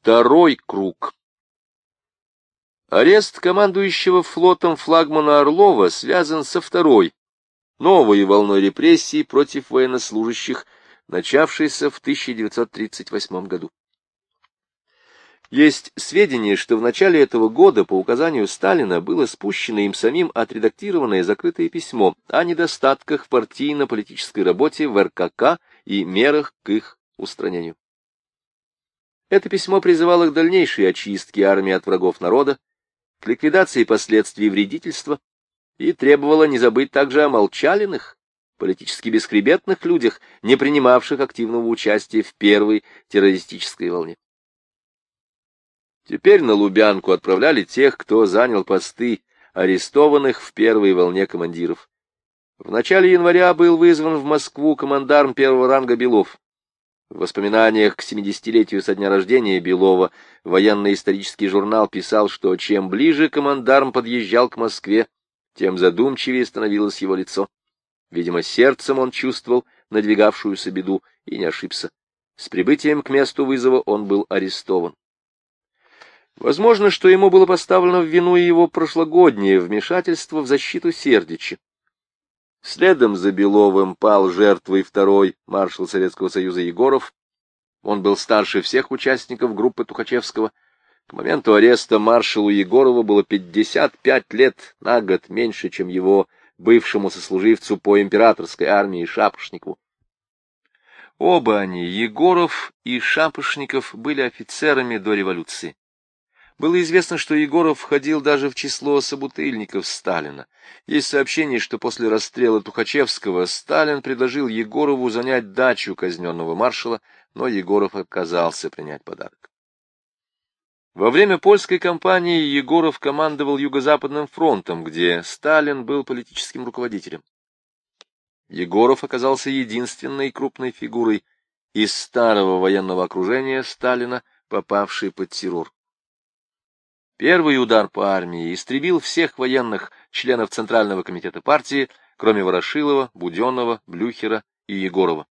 Второй круг. Арест командующего флотом флагмана Орлова связан со второй, новой волной репрессий против военнослужащих, начавшейся в 1938 году. Есть сведения, что в начале этого года по указанию Сталина было спущено им самим отредактированное закрытое письмо о недостатках в партийно-политической работе в РКК и мерах к их устранению. Это письмо призывало к дальнейшей очистке армии от врагов народа, к ликвидации последствий вредительства и требовало не забыть также о молчалиных, политически бесхребетных людях, не принимавших активного участия в первой террористической волне. Теперь на Лубянку отправляли тех, кто занял посты арестованных в первой волне командиров. В начале января был вызван в Москву командарм первого ранга Белов. В воспоминаниях к 70-летию со дня рождения Белова военно-исторический журнал писал, что чем ближе командарм подъезжал к Москве, тем задумчивее становилось его лицо. Видимо, сердцем он чувствовал надвигавшуюся беду и не ошибся. С прибытием к месту вызова он был арестован. Возможно, что ему было поставлено в вину его прошлогоднее вмешательство в защиту Сердича. Следом за Беловым пал жертвой второй маршал Советского Союза Егоров. Он был старше всех участников группы Тухачевского. К моменту ареста маршалу Егорову было 55 лет, на год меньше, чем его бывшему сослуживцу по императорской армии Шапошникову. Оба они, Егоров и Шапошников, были офицерами до революции. Было известно, что Егоров входил даже в число собутыльников Сталина. Есть сообщение, что после расстрела Тухачевского Сталин предложил Егорову занять дачу казненного маршала, но Егоров отказался принять подарок. Во время польской кампании Егоров командовал Юго-Западным фронтом, где Сталин был политическим руководителем. Егоров оказался единственной крупной фигурой из старого военного окружения Сталина, попавшей под террор. Первый удар по армии истребил всех военных членов Центрального комитета партии, кроме Ворошилова, Буденного, Блюхера и Егорова.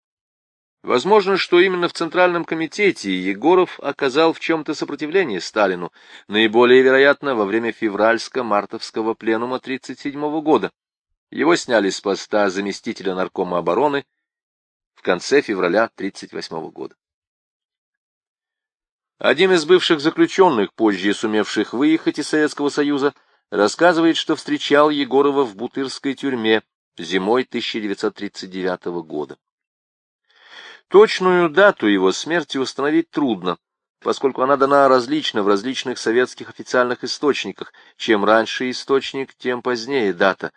Возможно, что именно в Центральном комитете Егоров оказал в чем-то сопротивление Сталину, наиболее вероятно, во время февральско-мартовского пленума 1937 года. Его сняли с поста заместителя наркома обороны в конце февраля 1938 года. Один из бывших заключенных, позже сумевших выехать из Советского Союза, рассказывает, что встречал Егорова в Бутырской тюрьме зимой 1939 года. Точную дату его смерти установить трудно, поскольку она дана различно в различных советских официальных источниках. Чем раньше источник, тем позднее дата.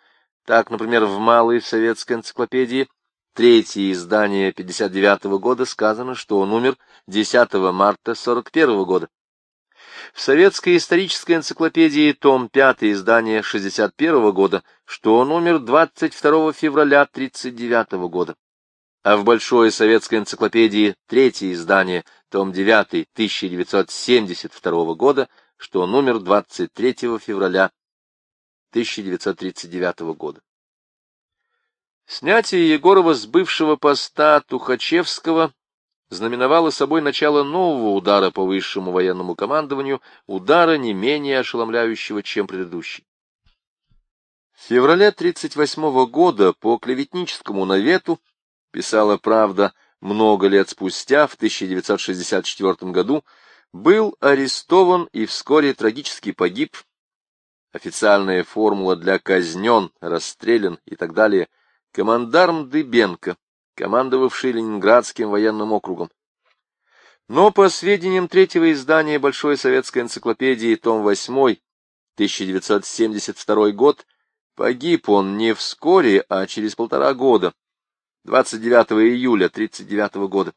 Так, например, в Малой советской энциклопедии третье издание 59 -го года сказано, что он умер 10 марта 41 года. В советской исторической энциклопедии том 5 издание 61 года, что он умер 22 февраля 39 года. А в Большой советской энциклопедии третье издание, том 9 1972 года, что он умер 23 февраля 1939 года. Снятие Егорова с бывшего поста Тухачевского знаменовало собой начало нового удара по высшему военному командованию, удара не менее ошеломляющего, чем предыдущий. В феврале 1938 года по клеветническому навету писала «Правда» много лет спустя, в 1964 году, был арестован и вскоре трагически погиб. Официальная формула для казнен, расстрелян и так далее – командарм Дыбенко, командовавший Ленинградским военным округом. Но по сведениям третьего издания Большой советской энциклопедии, том 8, 1972 год, погиб он не вскоре, а через полтора года, 29 июля 1939 года.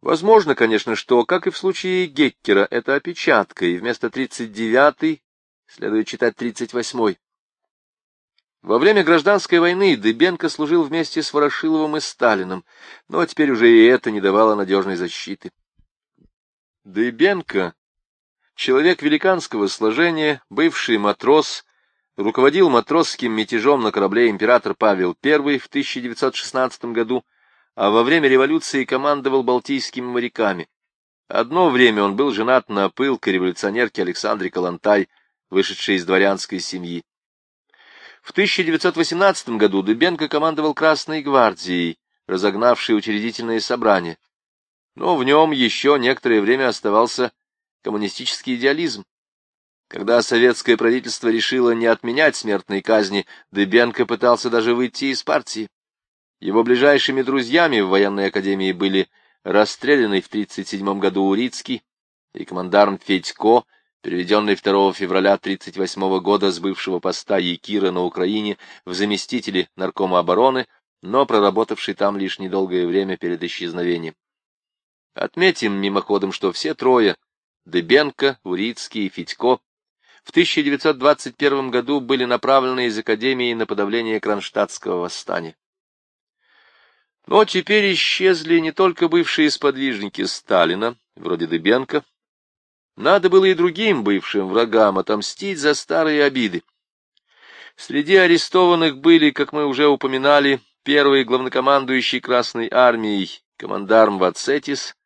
Возможно, конечно, что, как и в случае Геккера, это опечатка, и вместо 39 следует читать 38 -й. Во время гражданской войны Дыбенко служил вместе с Ворошиловым и Сталиным, но теперь уже и это не давало надежной защиты. Дыбенко, человек великанского сложения, бывший матрос, руководил матросским мятежом на корабле император Павел I в 1916 году, а во время революции командовал Балтийскими моряками. Одно время он был женат на пылкой революционерке Александре Калантай, вышедшей из дворянской семьи. В 1918 году Дыбенко командовал Красной гвардией, разогнавшей учредительное собрание. Но в нем еще некоторое время оставался коммунистический идеализм. Когда советское правительство решило не отменять смертной казни, Дыбенко пытался даже выйти из партии. Его ближайшими друзьями в военной академии были расстрелянный в 1937 году Урицкий и командарм Федько, переведенный 2 февраля 1938 года с бывшего поста Якира на Украине в заместители наркома обороны, но проработавший там лишь недолгое время перед исчезновением. Отметим мимоходом, что все трое — Дыбенко, Урицкий и Федько — в 1921 году были направлены из Академии на подавление Кронштадтского восстания. Но теперь исчезли не только бывшие сподвижники Сталина, вроде Дыбенко. Надо было и другим бывшим врагам отомстить за старые обиды. Среди арестованных были, как мы уже упоминали, первый главнокомандующий Красной армией, командарм Вацетис,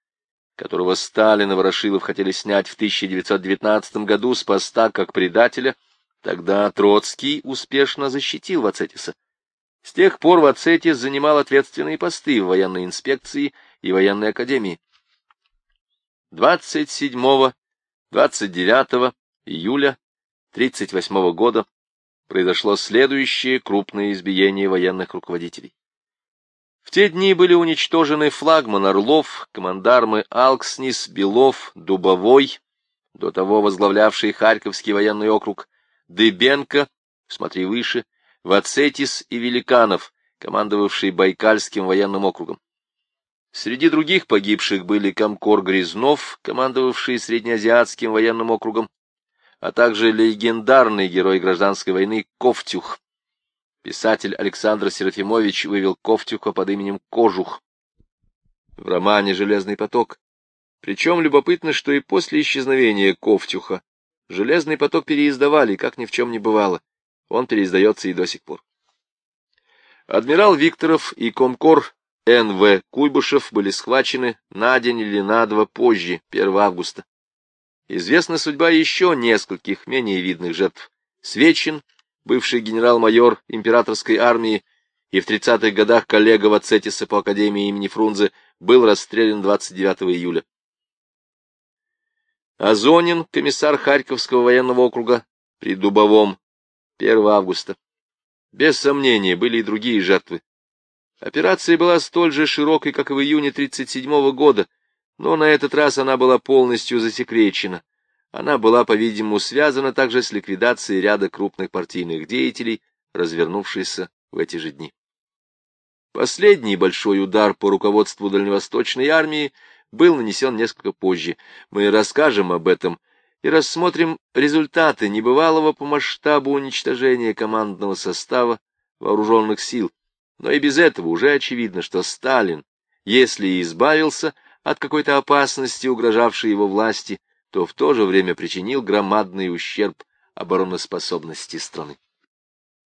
которого Сталин и Ворошилов хотели снять в 1919 году с поста как предателя, тогда Троцкий успешно защитил Вацетиса. С тех пор Вацетис занимал ответственные посты в военной инспекции и военной академии. 27-29 июля 1938 года произошло следующее крупное избиение военных руководителей. В те дни были уничтожены флагман Орлов, командармы Алкснис, Белов, Дубовой, до того возглавлявший Харьковский военный округ, Дыбенко, смотри выше, Вацетис и Великанов, командовавший Байкальским военным округом. Среди других погибших были Комкор Грязнов, командовавший Среднеазиатским военным округом, а также легендарный герой гражданской войны Ковтюх. Писатель Александр Серафимович вывел Ковтюха под именем Кожух в романе «Железный поток». Причем любопытно, что и после исчезновения Ковтюха «Железный поток» переиздавали, как ни в чем не бывало. Он переиздается и до сих пор. Адмирал Викторов и комкор Н.В. Куйбышев были схвачены на день или на два позже, 1 августа. Известна судьба еще нескольких менее видных жертв. Свечин, бывший генерал-майор императорской армии и в 30-х годах коллега Вацетиса по Академии имени Фрунзе, был расстрелян 29 июля. Азонин, комиссар Харьковского военного округа при Дубовом, 1 августа. Без сомнения, были и другие жертвы. Операция была столь же широкой, как и в июне 1937 года, но на этот раз она была полностью засекречена. Она была, по-видимому, связана также с ликвидацией ряда крупных партийных деятелей, развернувшейся в эти же дни. Последний большой удар по руководству Дальневосточной армии был нанесен несколько позже. Мы расскажем об этом и рассмотрим результаты небывалого по масштабу уничтожения командного состава вооруженных сил. Но и без этого уже очевидно, что Сталин, если и избавился от какой-то опасности, угрожавшей его власти, то в то же время причинил громадный ущерб обороноспособности страны.